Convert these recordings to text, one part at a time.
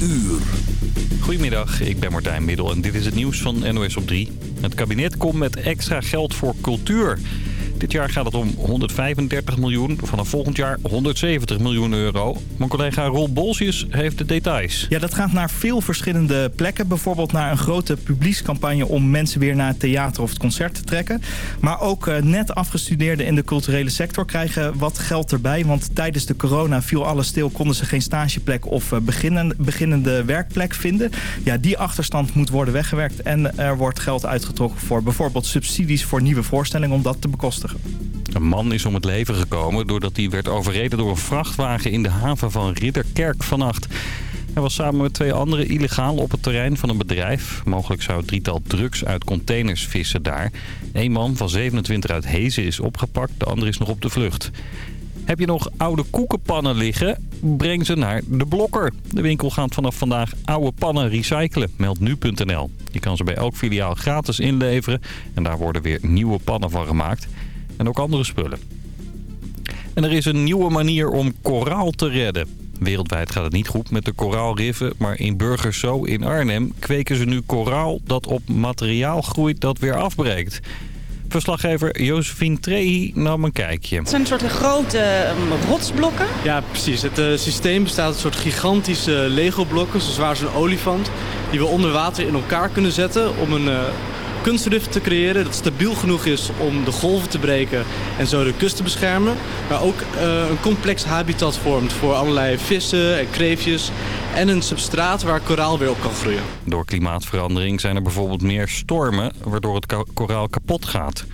uur. Goedemiddag, ik ben Martijn Middel en dit is het nieuws van NOS op 3. Het kabinet komt met extra geld voor cultuur. Dit jaar gaat het om 135 miljoen, vanaf volgend jaar 170 miljoen euro. Mijn collega Roel Bolsjes heeft de details. Ja, dat gaat naar veel verschillende plekken. Bijvoorbeeld naar een grote publiekscampagne om mensen weer naar het theater of het concert te trekken. Maar ook uh, net afgestudeerden in de culturele sector krijgen wat geld erbij. Want tijdens de corona viel alles stil, konden ze geen stageplek of beginnen, beginnende werkplek vinden. Ja, die achterstand moet worden weggewerkt. En er wordt geld uitgetrokken voor bijvoorbeeld subsidies voor nieuwe voorstellingen om dat te bekostigen. Een man is om het leven gekomen doordat hij werd overreden door een vrachtwagen in de haven van Ridderkerk vannacht. Hij was samen met twee anderen illegaal op het terrein van een bedrijf. Mogelijk zou het drietal drugs uit containers vissen daar. Eén man van 27 uit Hezen is opgepakt, de andere is nog op de vlucht. Heb je nog oude koekenpannen liggen? Breng ze naar de Blokker. De winkel gaat vanaf vandaag oude pannen recyclen, meldt nu.nl. Je kan ze bij elk filiaal gratis inleveren en daar worden weer nieuwe pannen van gemaakt en ook andere spullen. En er is een nieuwe manier om koraal te redden. Wereldwijd gaat het niet goed met de koraalriffen, maar in Burgerso in Arnhem kweken ze nu koraal dat op materiaal groeit dat weer afbreekt. Verslaggever Josephine Trehi nam een kijkje. Het zijn een soort grote um, rotsblokken. Ja, precies. Het uh, systeem bestaat uit een soort gigantische Lego-blokken, zo zwaar als een olifant, die we onder water in elkaar kunnen zetten om een uh, kunstrif te creëren dat stabiel genoeg is om de golven te breken en zo de kust te beschermen. Maar ook uh, een complex habitat vormt voor allerlei vissen en kreefjes en een substraat waar koraal weer op kan groeien. Door klimaatverandering zijn er bijvoorbeeld meer stormen waardoor het koraal kapot gaat.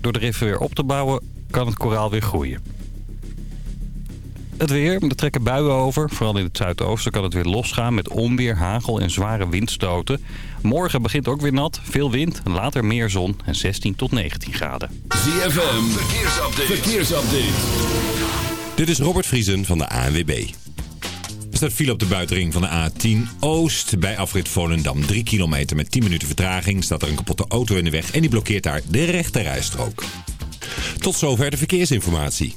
Door de riffen weer op te bouwen kan het koraal weer groeien. Het weer, er trekken buien over. Vooral in het zuidoosten kan het weer losgaan met onweer, hagel en zware windstoten. Morgen begint ook weer nat, veel wind, later meer zon en 16 tot 19 graden. ZFM, verkeersupdate. verkeersupdate. Dit is Robert Vriesen van de ANWB. Er staat file op de buitenring van de A10 Oost bij afrit Volendam. 3 kilometer met 10 minuten vertraging staat er een kapotte auto in de weg en die blokkeert daar de rechte rijstrook. Tot zover de verkeersinformatie.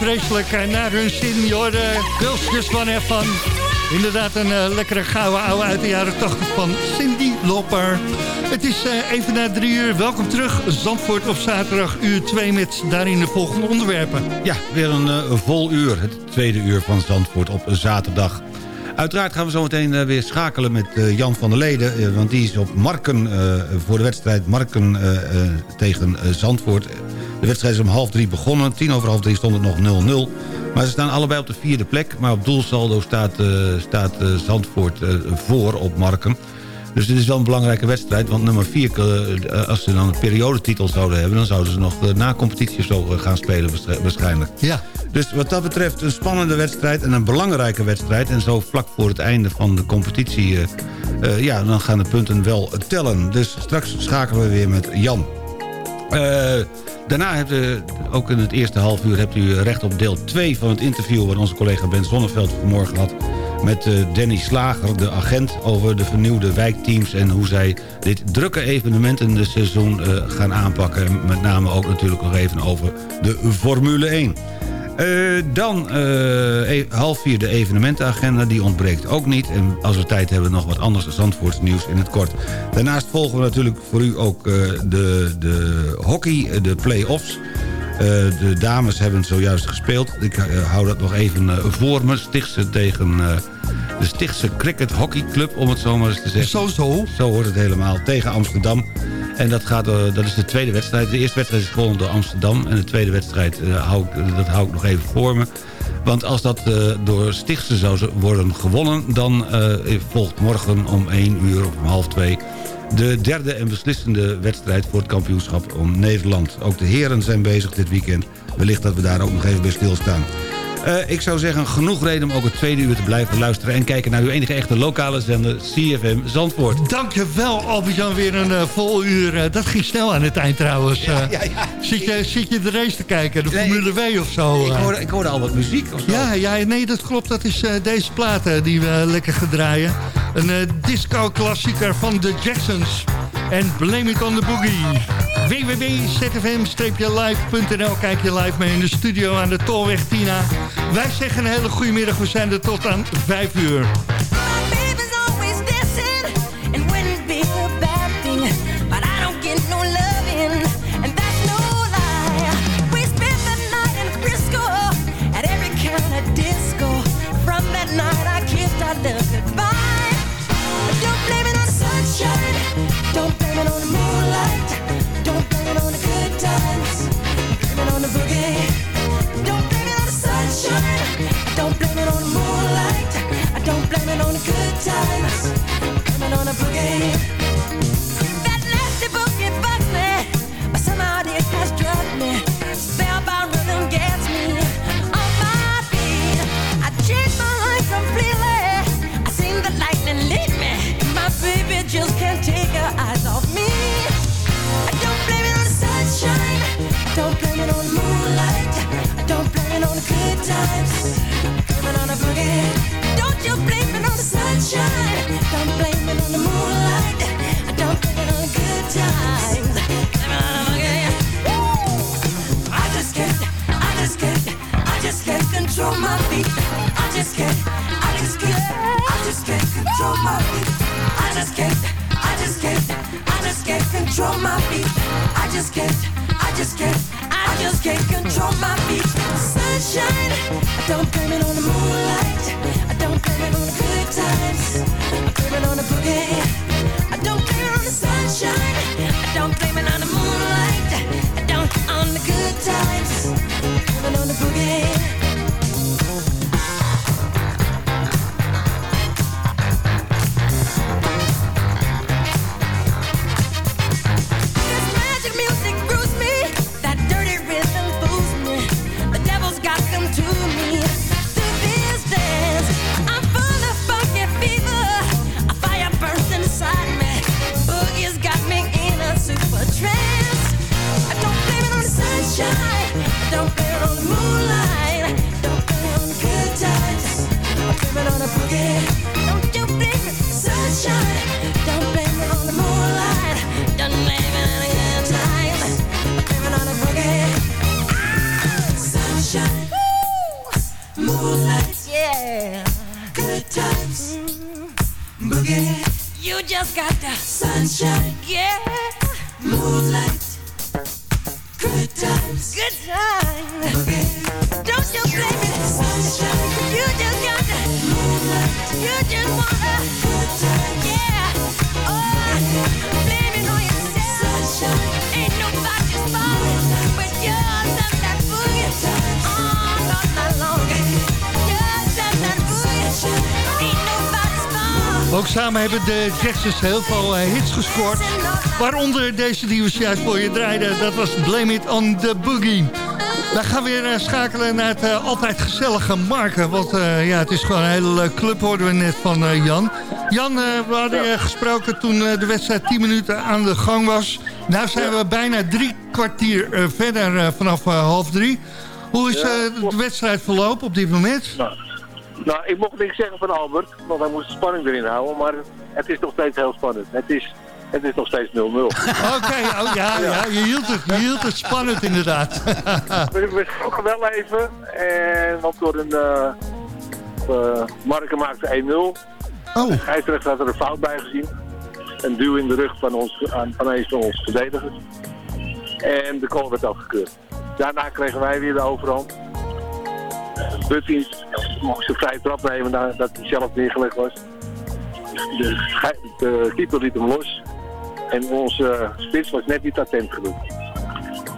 Vreselijk uh, naar hun zin. Girls just van ervan. Inderdaad een uh, lekkere gouden oude uit de jaren 80 van Cindy Loper. Het is uh, even na drie uur. Welkom terug. Zandvoort op zaterdag uur 2 met daarin de volgende onderwerpen. Ja, weer een vol uur. Het tweede uur van Zandvoort op zaterdag. Uiteraard gaan we zo meteen weer schakelen met Jan van der Leden. Want die is op Marken voor de wedstrijd Marken tegen Zandvoort. De wedstrijd is om half drie begonnen. Tien over half drie stond het nog 0-0. Maar ze staan allebei op de vierde plek. Maar op doelsaldo staat, staat Zandvoort voor op Marken. Dus dit is wel een belangrijke wedstrijd. Want nummer 4, als ze dan een periodetitel zouden hebben... dan zouden ze nog de na-competitie zo gaan spelen waarschijnlijk. Ja. Dus wat dat betreft een spannende wedstrijd en een belangrijke wedstrijd. En zo vlak voor het einde van de competitie... Uh, uh, ja, dan gaan de punten wel tellen. Dus straks schakelen we weer met Jan. Uh, daarna hebt u, ook in het eerste half uur... hebt u recht op deel 2 van het interview... wat onze collega Ben Zonneveld vanmorgen had met Danny Slager, de agent... over de vernieuwde wijkteams en hoe zij dit drukke evenementenseizoen uh, gaan aanpakken. En met name ook natuurlijk nog even over de Formule 1. Uh, dan uh, half vier de evenementenagenda, die ontbreekt ook niet. En als we tijd hebben nog wat anders Zandvoorts nieuws in het kort. Daarnaast volgen we natuurlijk voor u ook uh, de, de hockey, de play-offs. de dames hebben zojuist gespeeld. Ik hou dat nog even voor me. Stichtse tegen de Stichtse Cricket Hockey Club, om het zo maar eens te zeggen. Zo, zo. Zo wordt het helemaal, tegen Amsterdam. En dat, gaat, uh, dat is de tweede wedstrijd. De eerste wedstrijd is gewonnen door Amsterdam. En de tweede wedstrijd, uh, hou ik, dat hou ik nog even voor me. Want als dat door Stichtse zou worden gewonnen... dan volgt morgen om 1 uur of om half 2... de derde en beslissende wedstrijd voor het kampioenschap om Nederland. Ook de heren zijn bezig dit weekend. Wellicht dat we daar ook nog even bij stilstaan. Uh, ik zou zeggen, genoeg reden om ook het tweede uur te blijven luisteren... en kijken naar uw enige echte lokale zender, CFM Zandvoort. Dankjewel, Albert-Jan, weer een uh, vol uur. Uh, dat ging snel aan het eind trouwens. Ja, ja, ja. Zit, je, zit je de race te kijken, de nee, Formule W of zo? Ik hoorde, ik hoorde al wat muziek of zo. Ja, ja nee, dat klopt. Dat is deze plaat die we lekker gaan draaien. Een disco-klassieker van The Jacksons. En Blame It On The Boogie. www.zfm-live.nl Kijk je live mee in de studio aan de Tolweg Tina. Wij zeggen een hele goede middag. We zijn er tot aan 5 uur. You blame it on the sunshine. Don't blame it on the moonlight. Don't blame it on good times. Blame it on the. Woo! I just can't. I just can't. I just can't control my feet. I just can't. I just can't. I just can't control my feet. I just can't. I just can't. I just can't control my feet. I just can't. I just can't. I just can't control my feet. Sunshine. Don't blame it on the moonlight. got the sunshine. Yeah. Moonlight. Samen hebben de Jacksons heel veel eh, hits gescoord. Waaronder deze die we juist voor je draaiden. Dat was Blame It on the Boogie. We gaan weer eh, schakelen naar het eh, altijd gezellige Marken. Want ja, het is gewoon een hele leuke club, hoorden we net van Jan. Jan, we hadden gesproken toen de wedstrijd 10 minuten aan de gang was. Nou zijn we bijna drie kwartier verder vanaf half drie. Hoe is de wedstrijd verlopen op dit moment? Nou, nou, ik mocht niks zeggen van Albert, want hij moest de spanning erin houden. Maar het is nog steeds heel spannend. Het is, het is nog steeds 0-0. Oké, oh, ja, ja, je, hield het, je hield het spannend inderdaad. we, we schrokken wel even. En, want door een... eh eh, Marken maakte 1-0. Oh. De scheidsrechter had er een fout bij gezien. Een duw in de rug van, ons, aan, van een van onze verdedigers. En de goal werd afgekeurd. Daarna kregen wij weer de overhand. Buttins mocht zijn vrije trap nemen nadat hij zelf neergelegd was. De, de keeper liet hem los. En onze spits was net niet attent genoeg.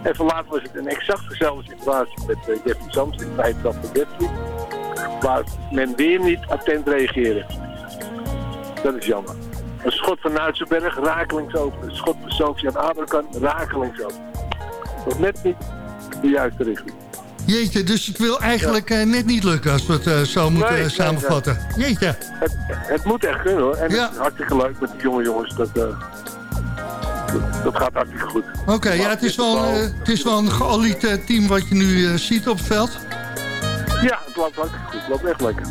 Even later was het een exact dezelfde situatie met uh, Jeffrey Sams, de vrije trap van. Waar men weer niet attent reageerde. Dat is jammer. Een schot van Nuitsenberg, rakelings open. Een schot van Sofian Aberkan, rakelings. Dat was net niet de juiste richting. Jeetje, dus het wil eigenlijk eh, net niet lukken als we het eh, zo moeten Nee, eh, nee, samenvatten. Jeetje. Het, het moet echt kunnen hoor. En Ja. het is hartstikke leuk met die jonge jongens. Dat, eh, dat, gaat hartstikke goed. Oké, ja, het is, wel, het is wel een geolied team wat je nu ziet op het veld. Ja, het loopt hartstikke goed. Het loopt echt lekker.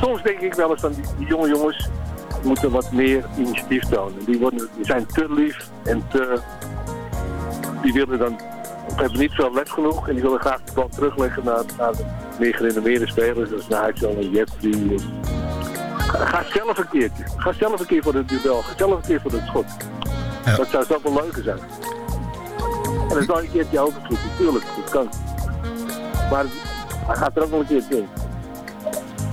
Soms denk ik wel eens van die, die jonge jongens moeten wat meer initiatief tonen. Die, worden, die zijn te lief en te... Die willen dan... hebben niet veel let genoeg en die willen graag de bal terugleggen naar, naar de meer gerenommeerde spelers. Zoals Nigel en Jeffrey. Ga, ga zelf een keertje. Ga zelf een keer voor het duel. Ga zelf een keer voor het schot. Ja. Dat zou zoveel leuker zijn. En dan zal je een keertje overvloeden. Tuurlijk, dat kan. Maar hij gaat er ook nog een keertje in.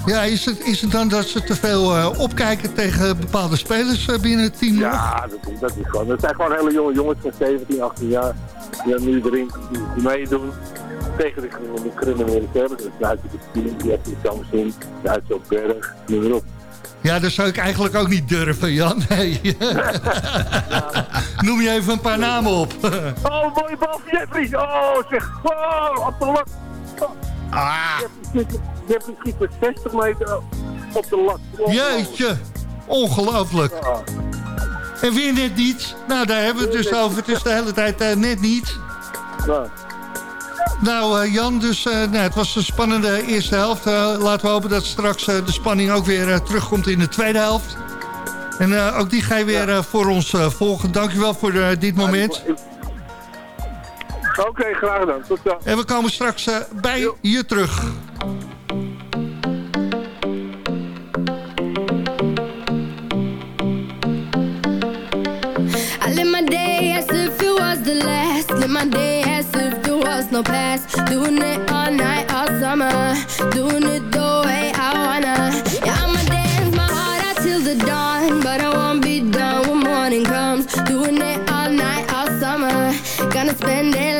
Ja, is het, is het dan dat ze te veel eh, opkijken tegen bepaalde spelers eh, binnen het team? Ja, dat, is- dat is gewoon. Dat zijn gewoon hele jonge jongens van 17, 18 jaar. Die dan nu erin die, die meedoen. Tegen de criminele- spelers. Dat is natuurlijk het team. Die heeft de Samsung, Duitse op Berg, noem maar op. Ja, dat zou ik eigenlijk ook niet durven, Jan. Nee. Noem je even een paar namen op. Oh, mooie bal van Jeffrey. Oh, zeg. Oh, op de. Ah. Schiet- Jeffrey schiet met 60 meter op de lat. Jeetje, ongelooflijk. Ja. En weer net niet. Nou, daar hebben we het dus over. Het is de hele tijd eh, net niet. Nou, Nou, eh, Jan, dus eh, nou, het was een spannende eerste helft. Laten we hopen dat straks de spanning ook weer terugkomt in de tweede helft. En ook die ga je weer voor ons volgen. Dankjewel voor dit moment. Oké, graag gedaan. Tot dan. En we komen straks eh, bij je terug. My day as if it was the last. Live my day as if there was no past. Doing it all night, all summer. Doing it the way I wanna. Yeah, I'ma dance my heart out till the dawn. But I won't be done when morning comes. Doing it all night, all summer. Gonna spend it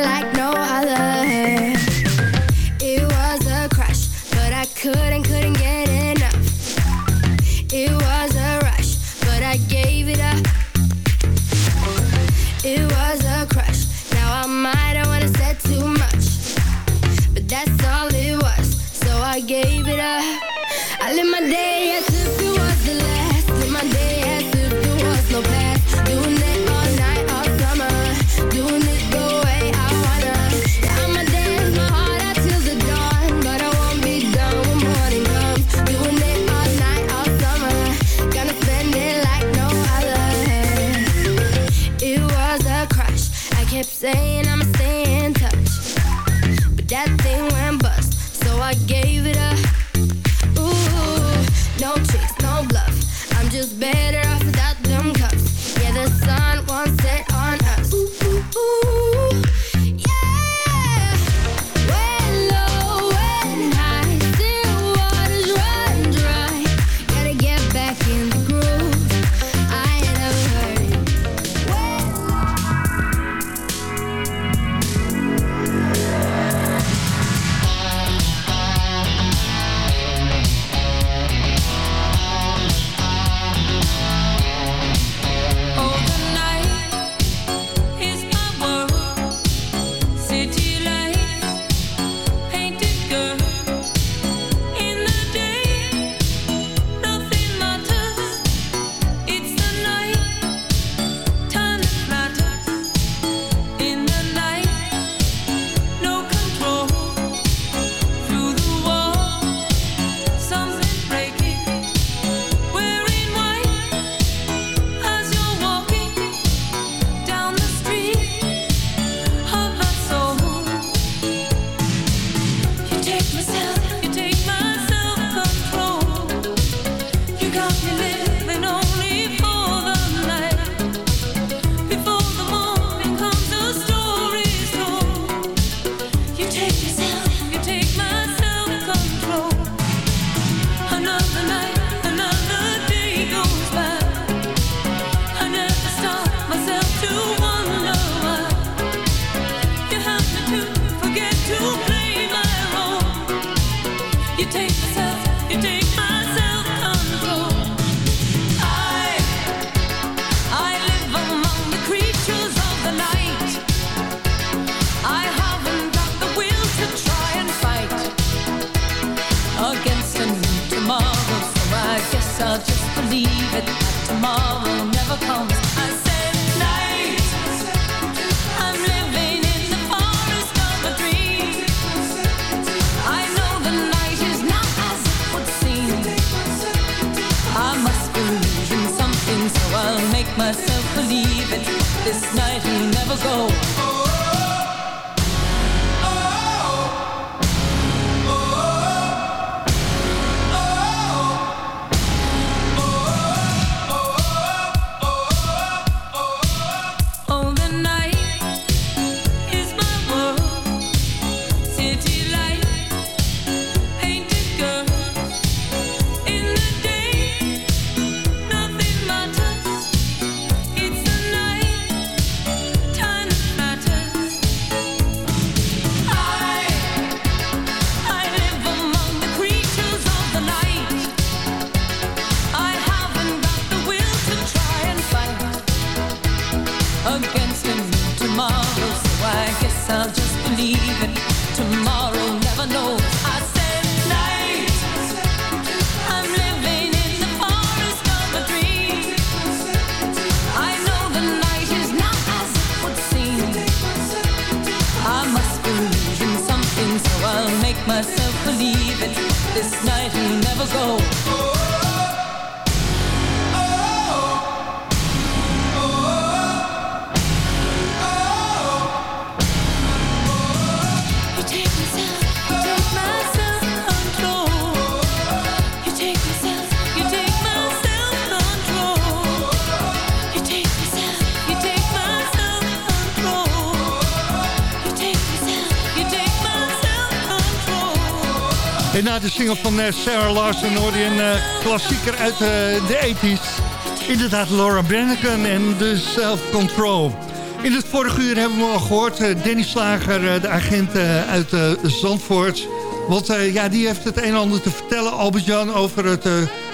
van eh, Sarah Larson hoorde je een eh, klassieker uit eh, de 80s. Inderdaad, Laura Branigan en The Self Control. In het vorige uur hebben we al gehoord, eh, Danny Slager, de agent uit Zandvoort. Want ja, die heeft het een en ander te vertellen, Albert-Jan, over het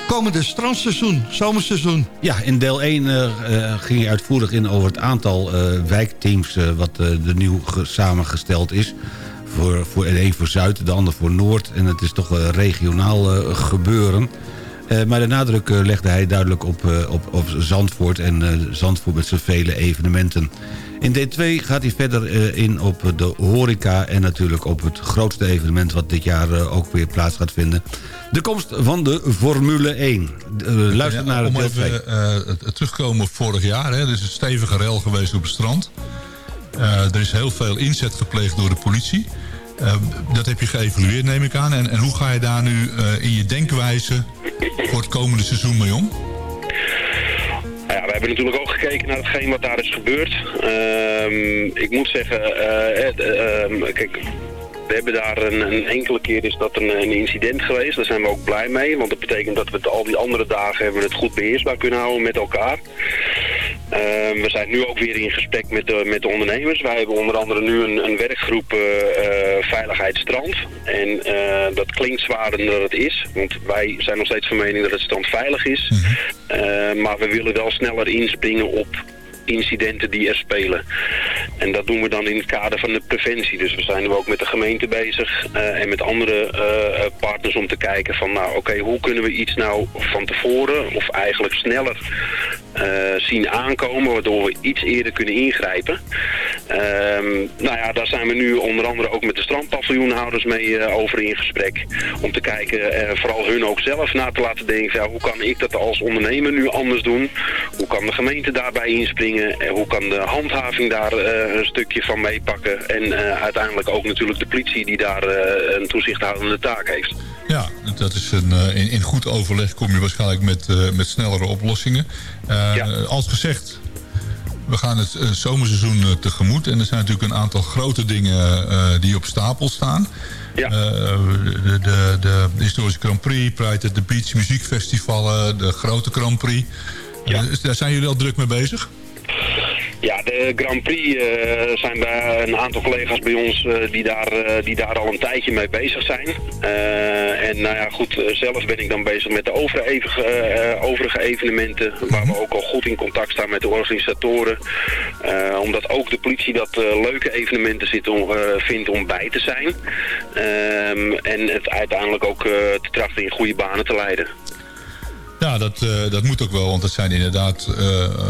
komende strandseizoen, zomerseizoen. Ja, in deel 1 eh, eh, ging je uitvoerig in over het aantal wijkteams... wat er nieuw ge- samengesteld is. Voor, voor, de een voor Zuid, de ander voor Noord. En het is toch wel regionaal eh, gebeuren. Eh, maar de nadruk eh, legde hij duidelijk op, op, op Zandvoort... en Zandvoort met zijn vele evenementen. In deel 2 gaat hij verder in op de horeca... en natuurlijk op het grootste evenement... wat dit jaar ook weer plaats gaat vinden. De komst van de Formule 1. Eh, luister Ja, naar om deel 2. even het- terugkomen op vorig jaar. Hè. Er is een stevige rel geweest op het strand. Eh, er is heel veel inzet gepleegd door de politie. Eh, dat heb je geëvalueerd, neem ik aan. En, en hoe ga je daar nu eh, in je denkwijze voor het komende seizoen mee om? Nou ja, we hebben natuurlijk ook gekeken naar hetgeen wat daar is gebeurd. Ehm, ik moet zeggen, eh, eh, ehm, kijk, we hebben daar een, een enkele keer is dat een, een incident geweest. Daar zijn we ook blij mee, want dat betekent dat we het al die andere dagen hebben het goed beheersbaar kunnen houden met elkaar. Ehm, we zijn nu ook weer in gesprek met de, met de ondernemers. Wij hebben onder andere nu een, een werkgroep eh, eh, Veiligheid Strand. En eh, dat klinkt zwaarder dan het is. Want wij zijn nog steeds van mening dat het strand veilig is. Eh, maar we willen wel sneller inspringen op incidenten die er spelen. En dat doen we dan in het kader van de preventie. Dus we zijn nu ook met de gemeente bezig eh, en met andere eh, partners om te kijken van nou oké, hoe kunnen we iets nou van tevoren of eigenlijk sneller eh, zien aankomen, waardoor we iets eerder kunnen ingrijpen. Ehm, nou ja, daar zijn we nu onder andere ook met de strandpaviljoenhouders mee eh, over in gesprek. Om te kijken, eh, vooral hun ook zelf na te laten denken, ja, hoe kan ik dat als ondernemer nu anders doen? Hoe kan de gemeente daarbij inspringen? En hoe kan de handhaving daar eh, een stukje van meepakken? En eh, uiteindelijk ook natuurlijk de politie die daar eh, een toezichthoudende taak heeft. Ja, dat is een, in, in goed overleg kom je waarschijnlijk met, met snellere oplossingen. Als gezegd, we gaan het zomerseizoen tegemoet. En er zijn natuurlijk een aantal grote dingen die op stapel staan. Ja. de, de, de historische Grand Prix, Pride at the Beach, muziekfestivalen, de grote Grand Prix. Eh, daar zijn jullie al druk mee bezig? Ja, de Grand Prix eh, zijn bij een aantal collega's bij ons eh, die, daar, eh, die daar al een tijdje mee bezig zijn. En nou ja, goed, zelf ben ik dan bezig met de overige, overige evenementen, waar we ook al goed in contact staan met de organisatoren. Omdat ook de politie dat leuke evenementen zit om, vindt om bij te zijn. Ehm, en het uiteindelijk ook te trachten in goede banen te leiden. Ja, dat, eh, dat moet ook wel, want het zijn inderdaad eh,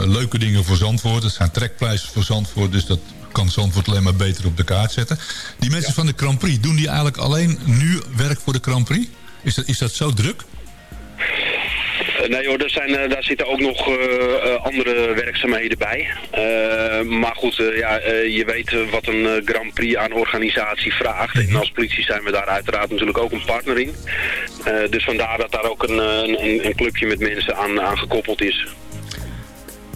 leuke dingen voor Zandvoort. Het zijn trekpleisters voor Zandvoort, dus dat kan Zandvoort alleen maar beter op de kaart zetten. Die mensen van de Grand Prix, doen die eigenlijk alleen nu werk voor de Grand Prix? Is dat, is dat zo druk? Eh, nee hoor, er zijn, eh, daar zitten ook nog eh, andere werkzaamheden bij. Maar goed, ja, je weet wat een Grand Prix aan organisatie vraagt. En als politie zijn we daar uiteraard natuurlijk ook een partner in. Dus vandaar dat daar ook een, een, een clubje met mensen aan, aan gekoppeld is.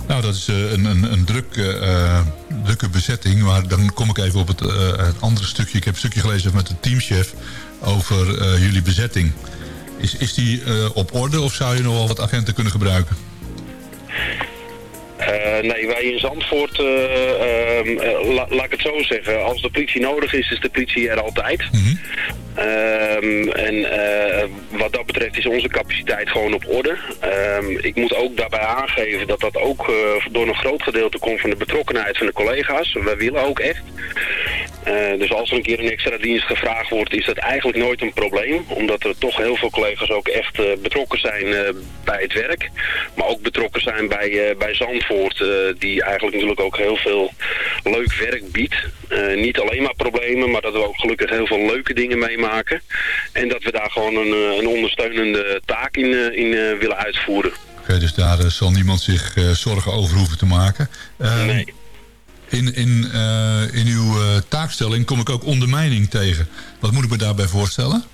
Nou, dat is een, een, een druk, drukke bezetting. Maar dan kom ik even op het, het andere stukje. Ik heb een stukje gelezen met de teamchef over jullie bezetting. Is, is die eh, op orde of zou je nog wel wat agenten kunnen gebruiken? Eh, nee, wij in Zandvoort, eh, ehm, eh, la- laat ik het zo zeggen. Als de politie nodig is, is de politie er altijd. Ehm, en wat dat betreft is onze capaciteit gewoon op orde. Ehm, ik moet ook daarbij aangeven dat dat ook door een groot gedeelte komt van de betrokkenheid van de collega's. Wij willen ook echt. Eh, dus als er een keer een extra dienst gevraagd wordt, is dat eigenlijk nooit een probleem. Omdat er toch heel veel collega's ook echt eh, betrokken zijn eh, bij het werk. Maar ook betrokken zijn bij, bij Zandvoort, die eigenlijk natuurlijk ook heel veel leuk werk biedt. Niet alleen maar problemen, maar dat we ook gelukkig heel veel leuke dingen meemaken. En dat we daar gewoon een, een ondersteunende taak in, in willen uitvoeren. Oké, dus daar zal niemand zich zorgen over hoeven te maken. Ehm, In, in, eh, in uw eh, taakstelling kom ik ook ondermijning tegen. Wat moet ik me daarbij voorstellen?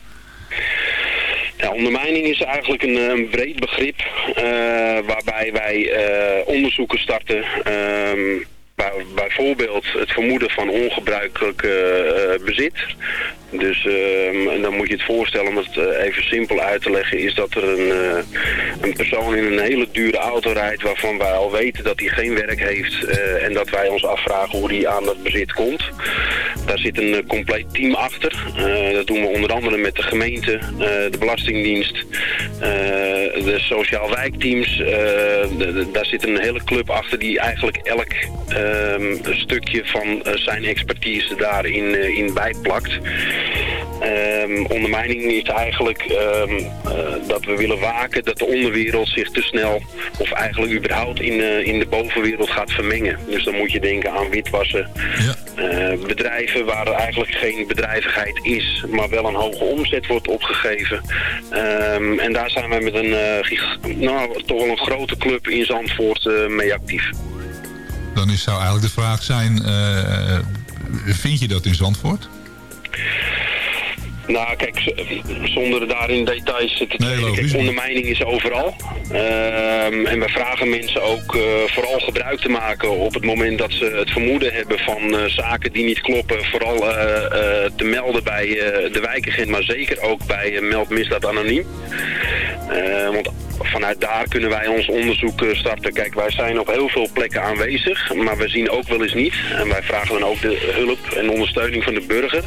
Ja, ondermijning is eigenlijk een, eh, breed begrip waarbij wij onderzoeken starten. ehm, bijvoorbeeld het vermoeden van ongebruikelijk eh, eh, bezit. Dus ehm, dan moet je het voorstellen, om het eh, even simpel uit te leggen, is dat er een, een persoon in een hele dure auto rijdt waarvan wij al weten dat hij geen werk heeft en dat wij ons afvragen hoe hij aan dat bezit komt. Daar zit een compleet team achter. Dat doen we onder andere met de gemeente, de Belastingdienst, de sociaal wijkteams. Daar zit een hele club achter die eigenlijk elk ehm, stukje van eh, zijn expertise daarin eh, in bijplakt. Ehm, ondermijning is eigenlijk ehm, eh, dat we willen waken dat de onderwereld zich te snel of eigenlijk überhaupt in, in de bovenwereld gaat vermengen. Dus dan moet je denken aan witwassen. Eh, bedrijven waar er eigenlijk geen bedrijvigheid is, maar wel een hoge omzet wordt opgegeven. En daar zijn wij met een, nou, toch wel een grote club in Zandvoort mee actief. Dan is, zou eigenlijk de vraag zijn, eh, vind je dat in Zandvoort? Nou, kijk, zonder daar in details te treden. Kijk, ondermijning is overal. Ehm, en we vragen mensen ook eh, vooral gebruik te maken op het moment dat ze het vermoeden hebben van eh, zaken die niet kloppen. Vooral te melden bij de wijkagent, maar zeker ook bij uh, Meld Misdaad Anoniem. Eh, want vanuit daar kunnen wij ons onderzoek eh, starten. Kijk, wij zijn op heel veel plekken aanwezig, maar we zien ook wel eens niet. En wij vragen dan ook de hulp en ondersteuning van de burger.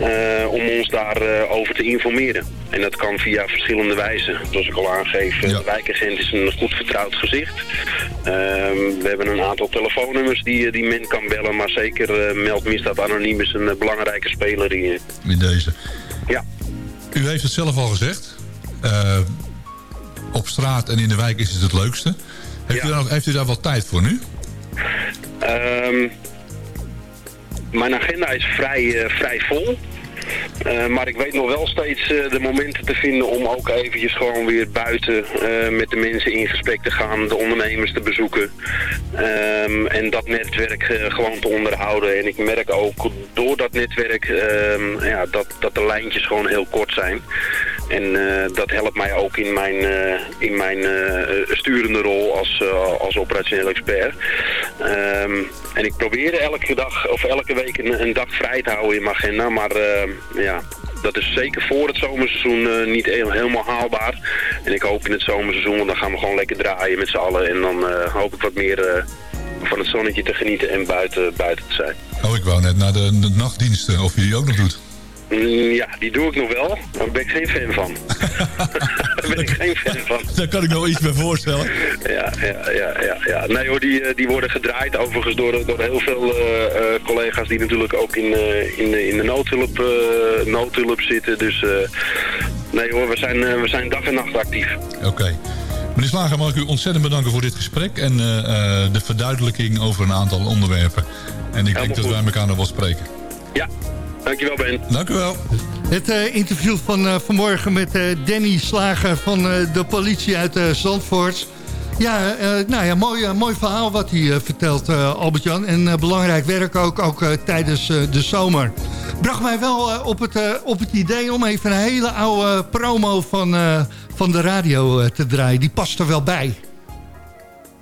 eh, om ons daarover over te informeren. En dat kan via verschillende wijzen. Zoals ik al aangeef, eh, de wijkagent is een goed vertrouwd gezicht. Ehm, we hebben een aantal telefoonnummers die, eh, die men kan bellen. Maar zeker eh, Meld Misdaad Anoniem is een eh, belangrijke speler hier. In deze. Ja. U heeft het zelf al gezegd. Op straat en in de wijk is het het leukste. Heeft, u, daar, heeft u daar wel tijd voor nu? Ehm, mijn agenda is vrij, eh, vrij vol. Eh, maar ik weet nog wel steeds eh, de momenten te vinden om ook eventjes gewoon weer buiten met de mensen in gesprek te gaan, de ondernemers te bezoeken. Ehm, en dat netwerk gewoon te onderhouden. En ik merk ook door dat netwerk ehm, ja, dat, dat de lijntjes gewoon heel kort zijn. En eh, dat helpt mij ook in mijn, eh, in mijn eh, sturende rol als, als operationeel expert. Ehm, en ik probeer elke dag of elke week een, een dag vrij te houden in mijn agenda. Maar ja, dat is zeker voor het zomerseizoen niet helemaal haalbaar. En ik hoop in het zomerseizoen, want dan gaan we gewoon lekker draaien met z'n allen. En dan hoop ik wat meer van het zonnetje te genieten en buiten, buiten te zijn. Oh, ik wou net naar de, nachtdiensten, of je ook nog doet. Mm, Ja, die doe ik nog wel. Daar ben ik geen fan van. Daar ben ik geen fan van. Daar kan ik nog iets bij voorstellen. Ja, ja, ja, ja, ja. Nee hoor, die, eh, die worden gedraaid overigens door, door heel veel eh, eh, collega's die natuurlijk ook in, eh, in, de- in de noodhulp, eh, noodhulp zitten. Dus eh, nee hoor, we zijn, eh, we zijn dag en nacht actief. Oké. Meneer Slager, mag ik u ontzettend bedanken voor dit gesprek... en eh, eh, de verduidelijking over een aantal onderwerpen. En ik denk dat wij elkaar nog wel spreken. Ja, Dankjewel Ben. Dank wel. Het eh, interview van eh, vanmorgen met eh, Danny Slager van de politie uit Zandvoort. Ja, nou ja, mooi, mooi verhaal wat hij vertelt, Albert-Jan. En belangrijk werk ook, ook tijdens de zomer. Bracht mij wel op, het, op het idee om even een hele oude promo van, van de radio te draaien. Die past er wel bij.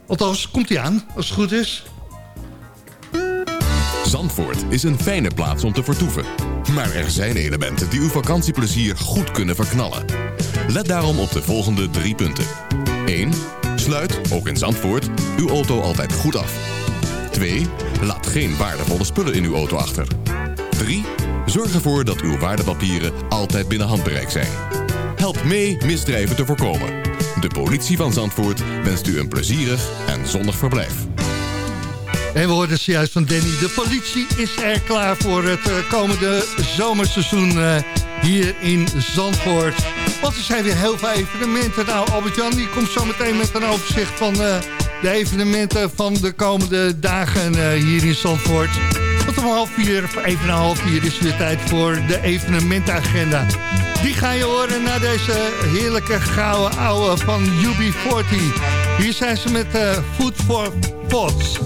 Althans, komt hij aan, als het goed is. Zandvoort is een fijne plaats om te vertoeven. Maar er zijn elementen die uw vakantieplezier goed kunnen verknallen. Let daarom op de volgende drie punten. 1. Sluit, ook in Zandvoort, uw auto altijd goed af. 2. Laat geen waardevolle spullen in uw auto achter. 3. Zorg ervoor dat uw waardepapieren altijd binnen handbereik zijn. Help mee misdrijven te voorkomen. De politie van Zandvoort wenst u een plezierig en zonnig verblijf. En we hoorden zojuist van Danny. De politie is er klaar voor het eh, komende zomerseizoen eh, hier in Zandvoort. Want er zijn weer heel veel evenementen. Nou, Albert-Jan komt zo meteen met een overzicht van eh, de evenementen van de komende dagen hier in Zandvoort. Want om half vier, of even na half vier is weer tijd voor de evenementenagenda. Die ga je horen na deze heerlijke gouden ouwe van UB40. Hier zijn ze met Food for Pots.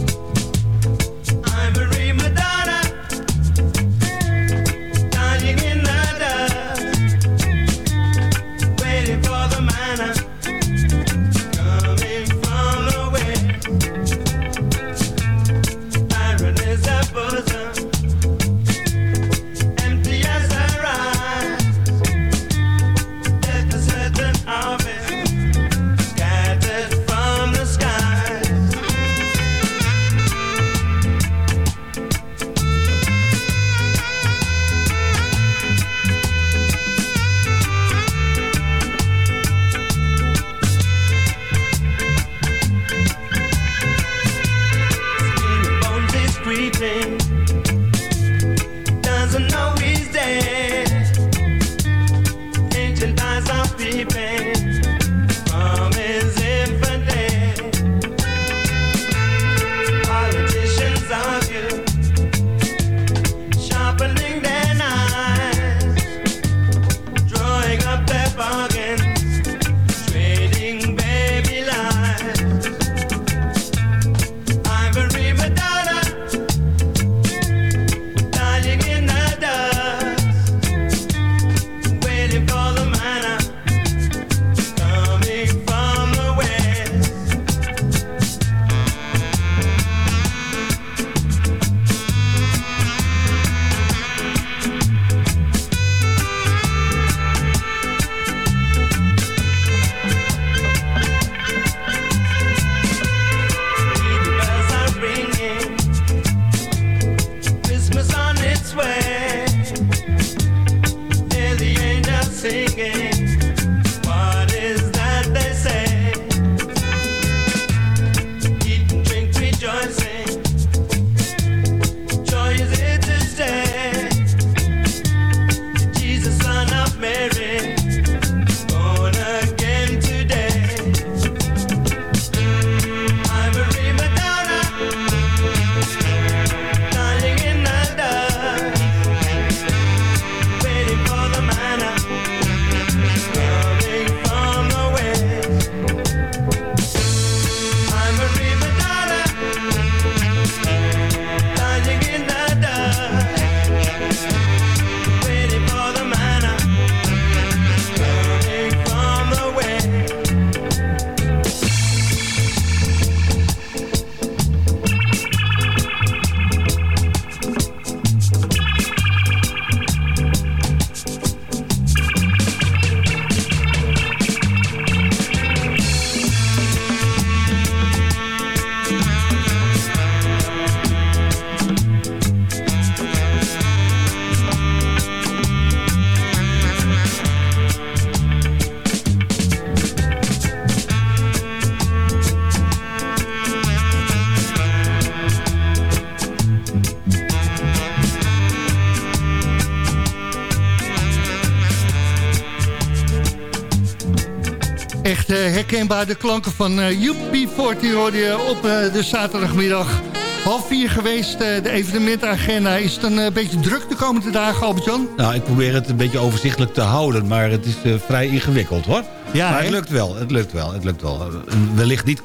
Herkenbaar de klanken van eh UP40 hoorde je op eh, de zaterdagmiddag. half vier geweest, eh, de evenementagenda. Is het een beetje druk de komende dagen, Albert-Jan? Nou, ik probeer het een beetje overzichtelijk te houden, maar het is vrij ingewikkeld hoor. Ja, maar het lukt wel, het lukt wel, het lukt wel. Wellicht niet,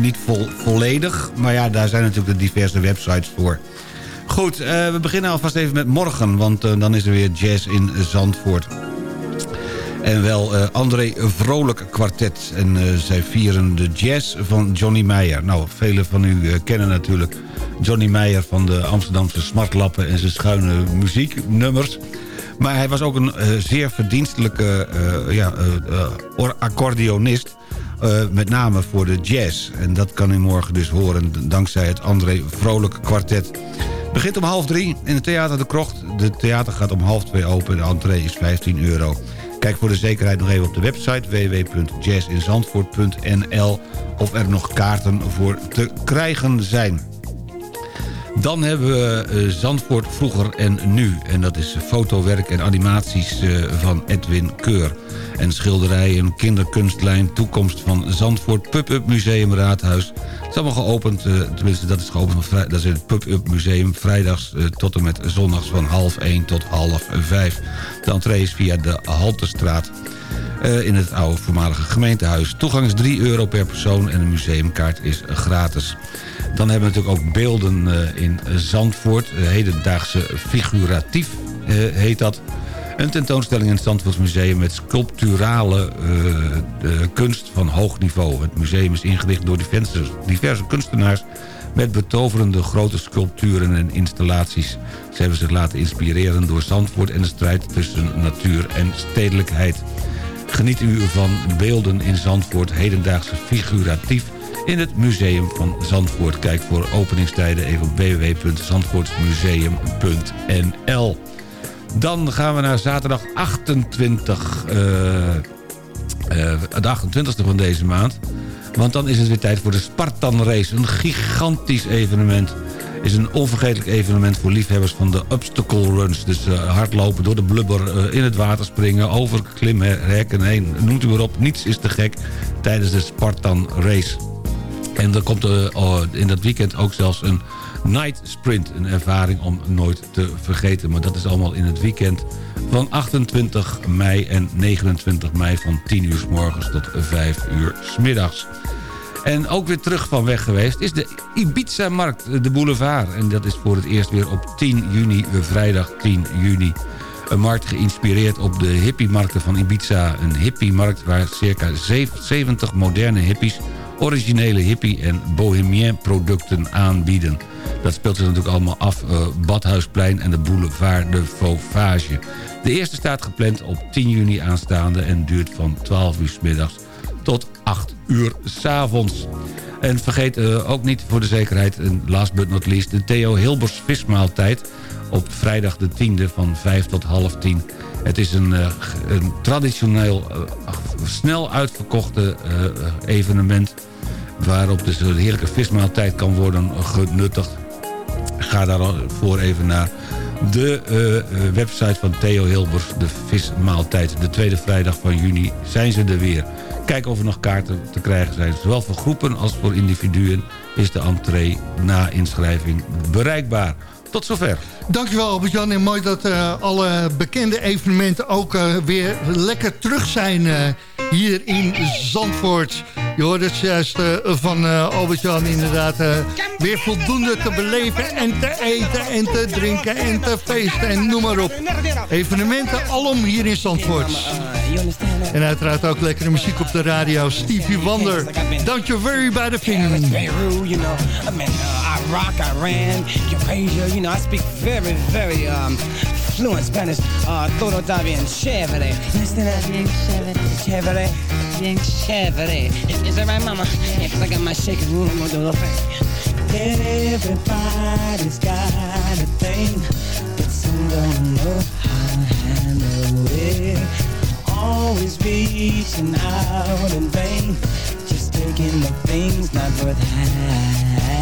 niet vol, volledig, maar ja, daar zijn natuurlijk de diverse websites voor. Goed, we beginnen alvast even met morgen, want dan is er weer jazz in Zandvoort. En wel eh, André Vrolijk kwartet. En eh, zij vieren de jazz van Johnny Meijer. Nou, velen van u eh, kennen natuurlijk Johnny Meijer van de Amsterdamse smartlappen... en zijn schuine muzieknummers. Maar hij was ook een zeer verdienstelijke ja, or- accordeonist... met name voor de jazz. En dat kan u morgen dus horen dankzij het André Vrolijk kwartet. Begint om half drie in het Theater de Krocht. De theater gaat om half twee open. De entree is 15 euro. Kijk voor de zekerheid nog even op de website www.jazzinzandvoort.nl of er nog kaarten voor te krijgen zijn. Dan hebben we eh, Zandvoort vroeger en nu. En dat is fotowerk en animaties eh, van Edwin Keur. En schilderijen, kinderkunstlijn, toekomst van Zandvoort... Pub-up Museum Raadhuis. Het is allemaal geopend, eh, tenminste dat is geopend... dat is het Pub-up Museum vrijdags tot en met zondags van half 1 tot half 5. De entree is via de Halterstraat. eh, in het oude voormalige gemeentehuis. Toegang is 3 euro per persoon en de museumkaart is gratis. Dan hebben we natuurlijk ook beelden eh, in Zandvoort. Eh, hedendaagse figuratief eh, heet dat. Een tentoonstelling in het Zandvoortsmuseum met sculpturale kunst van hoog niveau. Het museum is ingericht door diverse kunstenaars met betoverende grote sculpturen en installaties. Ze hebben zich laten inspireren door Zandvoort en de strijd tussen natuur en stedelijkheid. Geniet u van beelden in Zandvoort, hedendaagse figuratief in het Museum van Zandvoort. Kijk voor openingstijden even op www.zandvoortsmuseum.nl Dan gaan we naar zaterdag 28, eh, eh, de 28e van deze maand. Want dan is het weer tijd voor de Spartan Race. Een gigantisch evenement. Is een onvergetelijk evenement voor liefhebbers van de obstacle runs. Dus eh, hardlopen door de blubber, in het water springen, over klimhekken heen. Noemt u maar op, niets is te gek tijdens de Spartan Race. En er komt eh, oh, in dat weekend ook zelfs een night sprint. Een ervaring om nooit te vergeten. Maar dat is allemaal in het weekend van 28 mei en 29 mei... van 10 uur s morgens tot 5 uur s middags. En ook weer terug van weg geweest is de Ibiza-markt, de boulevard. En dat is voor het eerst weer op 10 juni, eh, vrijdag 10 juni. Een markt geïnspireerd op de hippiemarkten van Ibiza. Een hippiemarkt waar circa 70 moderne hippies... originele hippie- en bohemien producten aanbieden. Dat speelt zich natuurlijk allemaal af eh, Badhuisplein en de boulevard de Fauvage. De eerste staat gepland op 10 juni aanstaande... en duurt van 12 uur middags tot 8 uur s'avonds. En vergeet eh, ook niet voor de zekerheid, en last but not least... de Theo Hilbers vismaaltijd op vrijdag de 10e van 5 tot half 10. Het is een, eh, een traditioneel, eh, snel uitverkochte eh, evenement... waarop dus een heerlijke vismaaltijd kan worden genuttigd. Ga daarvoor even naar de website van Theo Hilbers, de vismaaltijd. De tweede vrijdag van juni zijn ze er weer. Kijk of er nog kaarten te krijgen zijn. Zowel voor groepen als voor individuen is de entree na inschrijving bereikbaar. Tot zover. Dankjewel Albert-Jan. En mooi dat eh, alle bekende evenementen ook eh, weer lekker terug zijn eh, hier in Zandvoort. Je hoort het juist eh, van eh, Albert-Jan inderdaad. eh, weer voldoende te beleven en te eten en te drinken en te feesten en noem maar op. Evenementen alom hier in Zandvoort. En uiteraard ook lekkere muziek op de radio. Stevie Wonder. Don't you worry about a thing. Very rude, you know. I mean, uh, I rock, I ran, Eurasia, you know, I speak very, very um, fluent Spanish. Uh, todo está bien chévere. That? Bien chévere. Chévere. Bien chévere. Is, is that right, mama? Yeah, 'cause I got my shaking room, gonna do the thing. Everybody's got a thing, but some don't know how to handle it. Always reaching out in vain, just taking the things not worth having.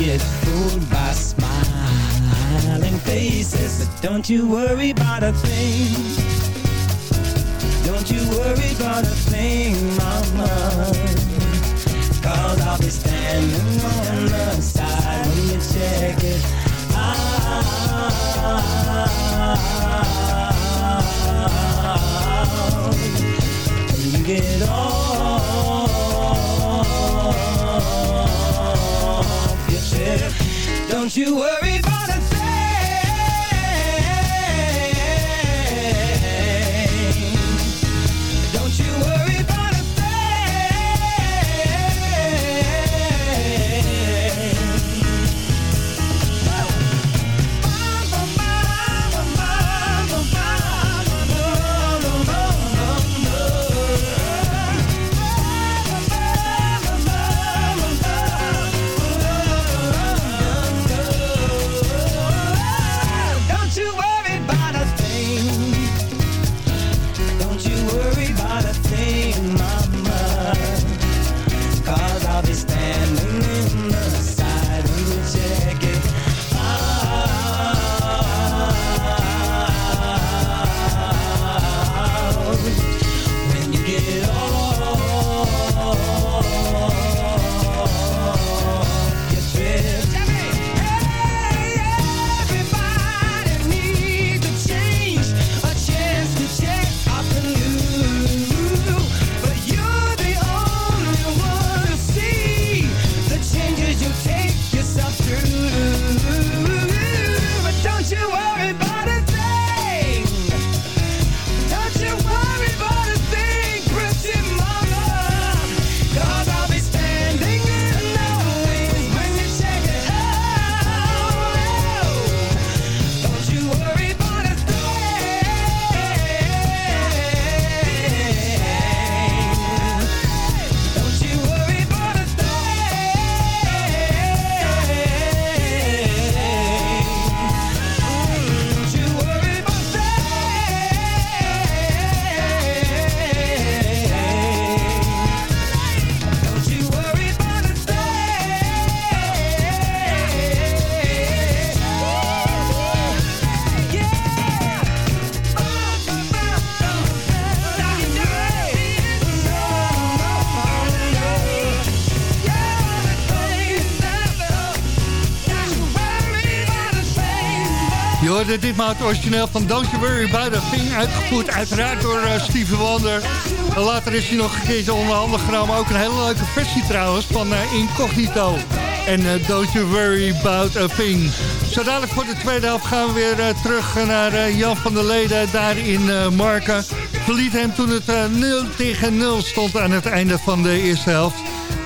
get fooled by smiling faces. But don't you worry about a thing. Don't you worry about a thing, mama. Cause I'll be standing on the side when you check it out. When you get off don't you worry about a thing. Hoorde ditmaal het origineel van Don't You Worry About A Thing... uitgevoerd uiteraard door uh, Steven Wonder. Later is hij nog een keertje onder handen genomen. Ook een hele leuke versie trouwens van uh, Incognito. En uh, Don't You Worry About A Thing. Zo dadelijk voor de tweede helft gaan we weer terug naar Jan van der Leden... daar in Marken. Verliet hem toen het 0 tegen 0 stond aan het einde van de eerste helft.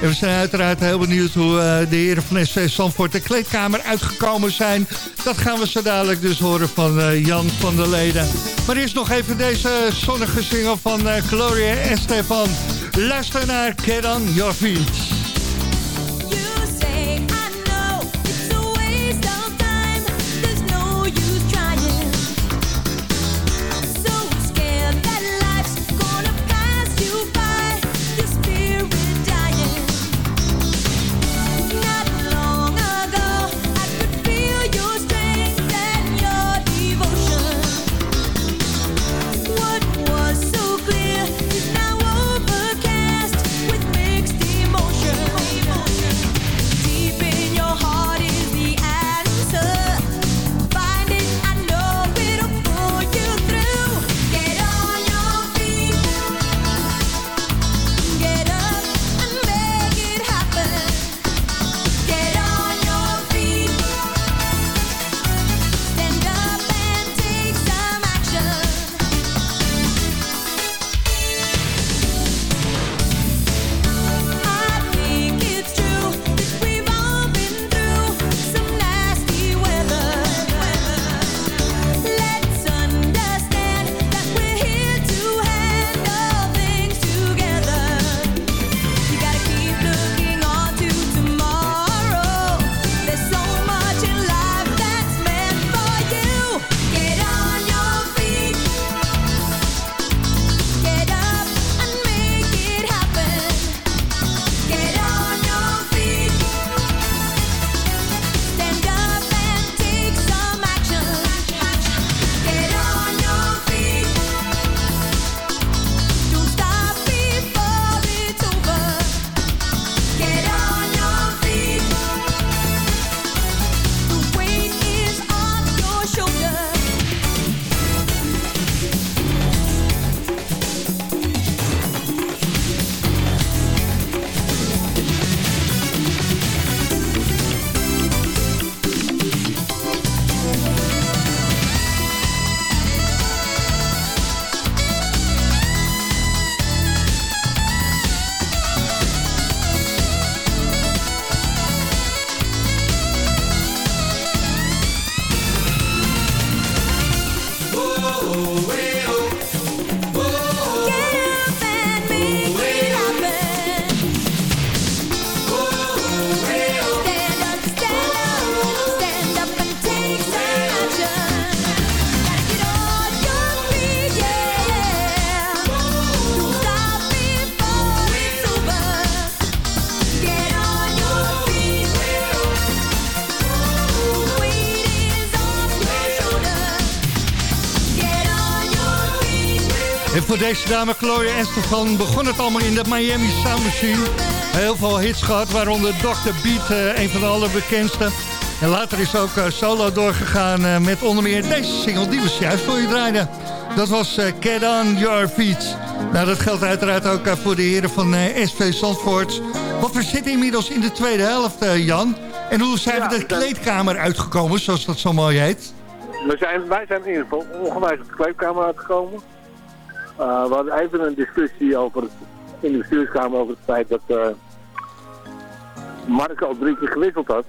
En we zijn uiteraard heel benieuwd hoe uh, de heren van SV Zandvoort de kleedkamer uitgekomen zijn. Dat gaan we zo dadelijk dus horen van uh, Jan van der Leden. Maar eerst nog even deze zonnige single van uh, Gloria Estefan. Luister naar On Your. En voor deze dame Chloe Estefan begon het allemaal in de Miami Sound Machine. Heel veel hits gehad, waaronder Dr. Beat, eh, een van de allerbekendste. En later is ook eh, solo doorgegaan eh, met onder meer deze single die we juist voor je draaiden. Dat was Get On Your Feet. Nou, dat geldt uiteraard ook voor de heren van SV Zandvoort. Want we zitten inmiddels in de tweede helft, Jan. En hoe zijn we de kleedkamer uitgekomen, zoals dat zo mooi heet? We zijn, wij zijn in ieder geval ongewijs op de kleedkamer uitgekomen. Eh, we hadden even een discussie over het, in de bestuurskamer over het feit dat eh Marco al drie keer gewisseld had.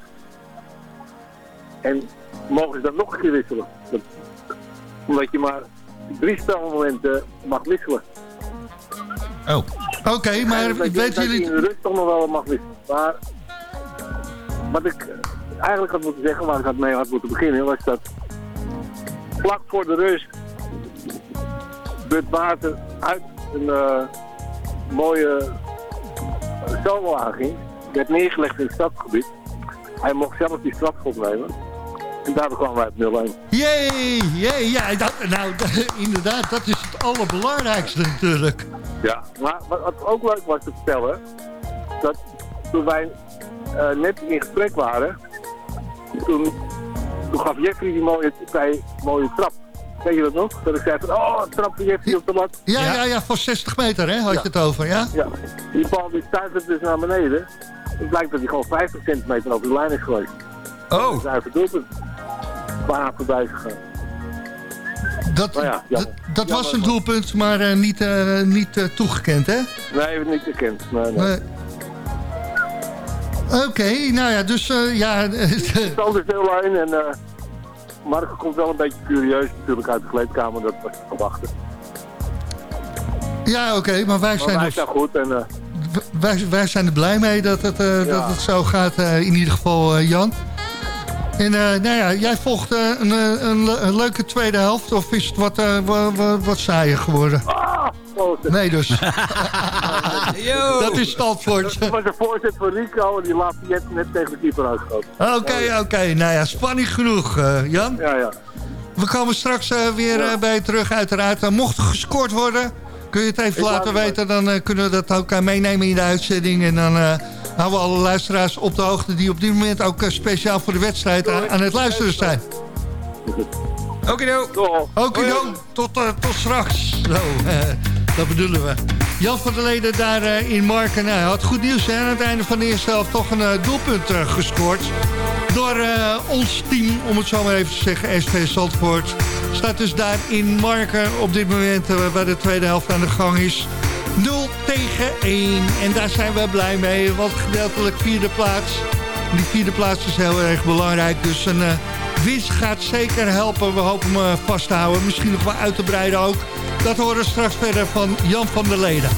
En mogen ze dat nog een keer wisselen? Dat, omdat je maar drie spelmomenten mag wisselen. Oh. Oké, maar dat je jullie... in de rust toch nog wel mag wisselen. Maar wat ik eigenlijk had moeten zeggen, waar ik had mee had moeten beginnen, was dat vlak voor de rust Bud Maarten uit een eh, mooie aanging. werd neergelegd in het stadsgebied. Hij mocht zelf die strafschop nemen. En daardoor kwamen wij op 0-1. Jee, jee, ja, dat, nou, inderdaad, dat is het allerbelangrijkste natuurlijk. Ja, maar wat, ook leuk was te vertellen, dat toen wij eh, net in gesprek waren, toen, toen gaf Jeffrey die mooie, die mooie trap. Weet je dat nog? Dat ik zei van, oh, een Jeffrey op de lat. Ja, ja, ja, van 60 meter hè, had je het over, ja? Ja, die bal die stuitert dus naar beneden. Het blijkt dat hij gewoon 50 centimeter over de lijn is geweest. Oh. Dat is uit doelpunt. Bijna voorbij gegaan. Dat, ja, dat, was een doelpunt, maar eh, niet, eh, niet eh, toegekend, hè? Nee, niet gekend. Nee. Oké, nou ja, dus eh, ja... Stand is heel lijn en eh Marco komt wel een beetje curieus natuurlijk uit de kleedkamer, dat was te verwachten. ja, oké, maar wij Maar zijn, wij dus, zijn goed en eh, wij, wij zijn er blij mee dat het, eh, dat het zo gaat, eh, in ieder geval, eh, Jan. En nou ja, jij volgt een, een, een leuke tweede helft, of is het wat, wat, wat, wat saaier geworden? Ah, Nee, dus. dat is Stalford. dat was een voorzet van Rico en die laat hij net, net tegen de keeper uitgeschoten. Oké, oké. Nou ja, spanning genoeg, eh, Jan. Ja, ja. We komen straks eh, weer eh, bij je terug, uiteraard. Uh, mocht er gescoord worden, kun je het even Ik laten weten. Dan kunnen we dat ook meenemen in de uitzending. En dan eh, houden we alle luisteraars op de hoogte... die op dit moment ook speciaal voor de wedstrijd aan, aan het luisteren zijn. Okido. Okido, tot, eh, tot straks. Zo, dat bedoelen we. Jan van der Leden daar eh, in Marken. Hij had goed nieuws. Hè? Aan het einde van de eerste helft toch een eh, doelpunt eh, gescoord. Door eh, ons team, om het zo maar even te zeggen, SV Zandvoort. Staat dus daar in Marken op dit moment eh, waar de tweede helft aan de gang is. 0 tegen 1. En daar zijn we blij mee, want gedeeltelijk vierde plaats. Die vierde plaats is heel erg belangrijk. Dus een eh, winst gaat zeker helpen. We hopen hem eh, vast te houden. Misschien nog wel uit te breiden ook. Dat horen we straks verder van Jan van der Leden.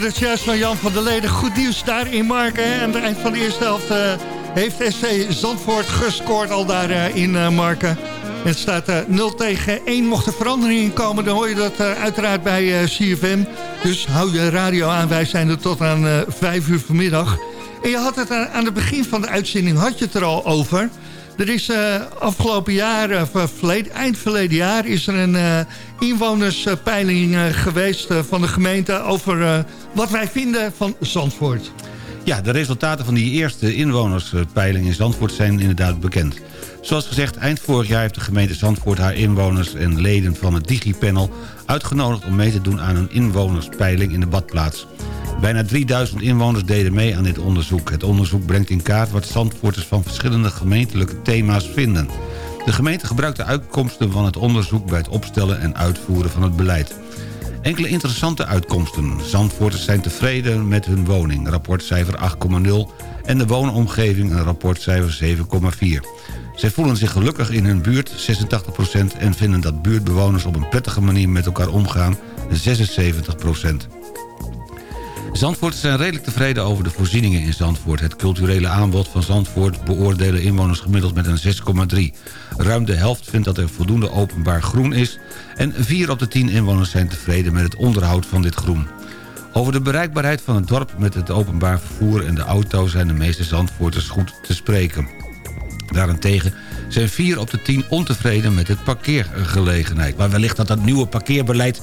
Do? Wordt het juist van Jan van der Leden. Goed nieuws daar in Marken. hè. Aan het eind van de eerste helft eh, heeft SC Zandvoort gescoord al daar eh, in eh, Marken. Het staat eh, 0 tegen 1. Mocht er verandering in komen, dan hoor je dat uiteraard bij CFM. Dus hou je radio aan. Wij zijn er tot aan eh 5 uur vanmiddag. En je had het aan, aan het begin van de uitzending had je het er al over. Er is eh, afgelopen jaar, eh, eind verleden jaar... is er een eh, inwonerspeiling geweest van de gemeente... over wat wij vinden van Zandvoort. Ja, de resultaten van die eerste inwonerspeiling in Zandvoort zijn inderdaad bekend. Zoals gezegd, eind vorig jaar heeft de gemeente Zandvoort haar inwoners en leden van het Digipanel uitgenodigd om mee te doen aan een inwonerspeiling in de badplaats. Bijna 3000 inwoners deden mee aan dit onderzoek. Het onderzoek brengt in kaart wat Zandvoorters van verschillende gemeentelijke thema's vinden. De gemeente gebruikt de uitkomsten van het onderzoek bij het opstellen en uitvoeren van het beleid. Enkele interessante uitkomsten. Zandvoorters zijn tevreden met hun woning, rapportcijfer 8,0... en de woonomgeving, een rapportcijfer 7,4. Zij voelen zich gelukkig in hun buurt, 86%... en vinden dat buurtbewoners op een prettige manier met elkaar omgaan, 76%. Zandvoorters zijn redelijk tevreden over de voorzieningen in Zandvoort. Het culturele aanbod van Zandvoort beoordelen inwoners gemiddeld met een 6,3. Ruim de helft vindt dat er voldoende openbaar groen is... en 4 op de 10 inwoners zijn tevreden met het onderhoud van dit groen. Over de bereikbaarheid van het dorp met het openbaar vervoer en de auto... zijn de meeste Zandvoorters goed te spreken. Daarentegen zijn 4 op de 10 ontevreden met het parkeergelegenheid. Maar wellicht dat dat nieuwe parkeerbeleid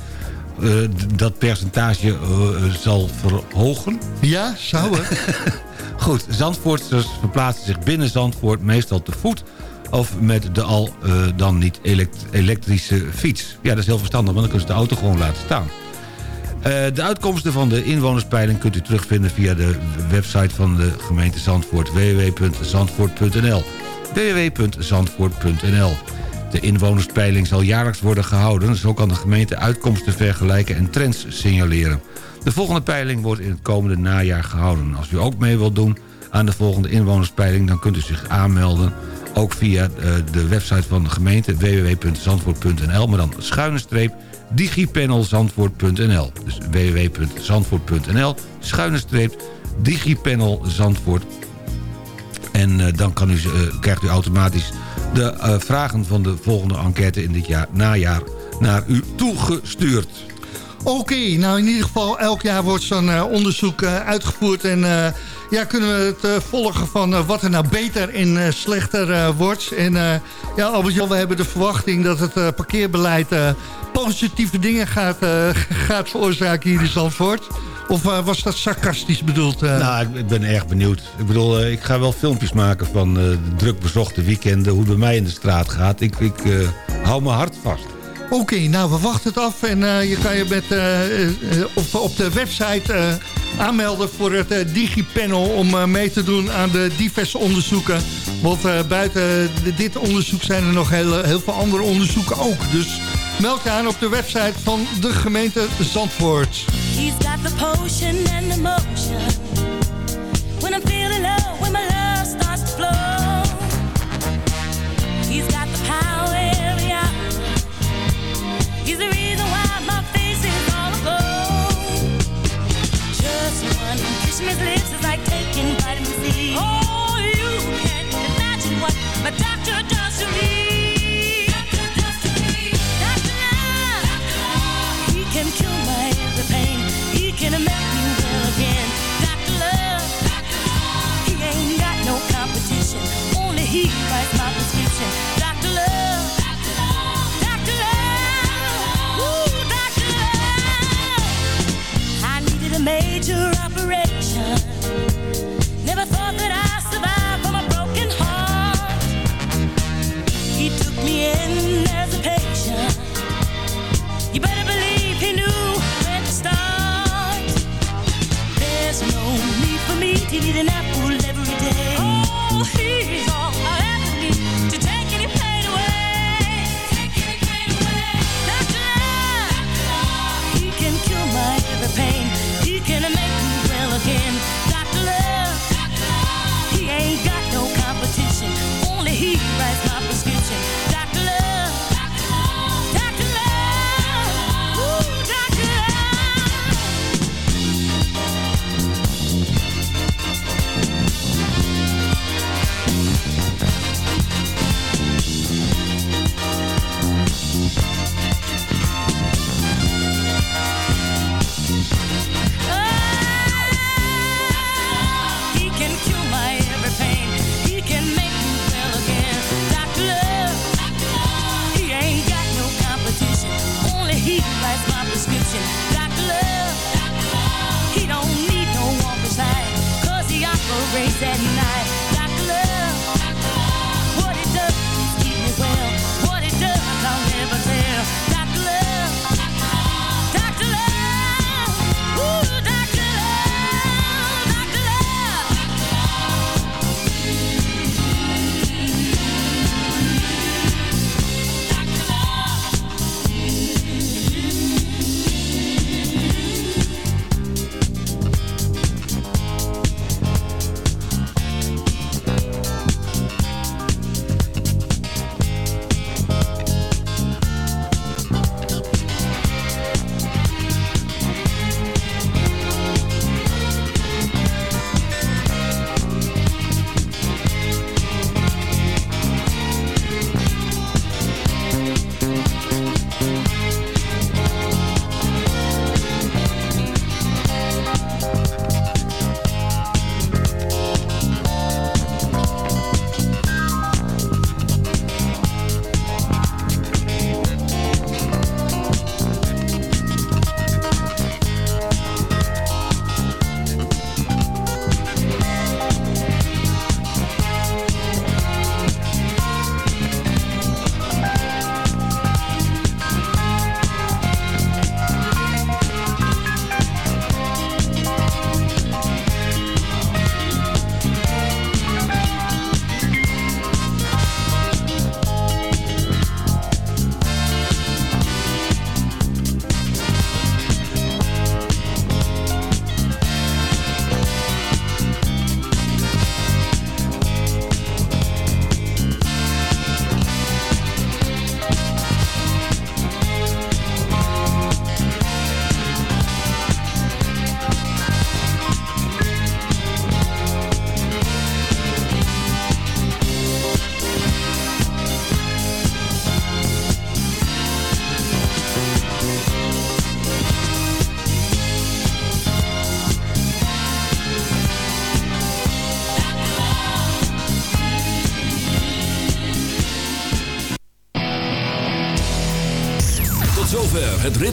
dat percentage eh, zal verhogen. Ja, zou het. Goed, Zandvoorters verplaatsen zich binnen Zandvoort meestal te voet... of met de al eh, dan niet elekt- elektrische fiets. Ja, dat is heel verstandig, want dan kunnen ze de auto gewoon laten staan. Eh, de uitkomsten van de inwonerspeiling kunt u terugvinden via de website van de gemeente Zandvoort www.zandvoort.nl www.zandvoort.nl De inwonerspeiling zal jaarlijks worden gehouden. Zo kan de gemeente uitkomsten vergelijken en trends signaleren. De volgende peiling wordt in het komende najaar gehouden. Als u ook mee wilt doen aan de volgende inwonerspeiling... dan kunt u zich aanmelden ook via eh, de website van de gemeente www.zandvoort.nl... maar dan schuine streep digipanelzandvoort.nl. Dus www.zandvoort.nl schuine streep digipanelzandvoort. En eh, dan kan u, eh, krijgt u automatisch de eh, vragen van de volgende enquête in dit jaar, najaar naar u toegestuurd. Oké, nou in ieder geval elk jaar wordt zo'n onderzoek uitgevoerd. En ja, kunnen we het volgen van wat er nou beter en slechter wordt. En ja, Albert-Jan, we hebben de verwachting dat het parkeerbeleid positieve dingen gaat, gaat veroorzaken hier in Zandvoort. Of eh, was dat sarcastisch bedoeld? eh? Nou, ik, ben erg benieuwd. Ik bedoel, eh, ik ga wel filmpjes maken van de druk bezochte weekenden... hoe het bij mij in de straat gaat. Ik, ik hou mijn hart vast. Oké, nou we wachten het af en je kan je met, op, op de website aanmelden voor het Digipanel om mee te doen aan de diverse onderzoeken. Want buiten dit onderzoek zijn er nog heel, heel veel andere onderzoeken ook. Dus meld je aan op de website van de gemeente Zandvoort. He's got the potion and the motion. When I'm feeling low, when my love starts to flow. He's got the power hour. He's the reason why my face is all aglow. Just one kiss his lips is like taking vitamin C. Oh, you can't imagine what my doctor does to me.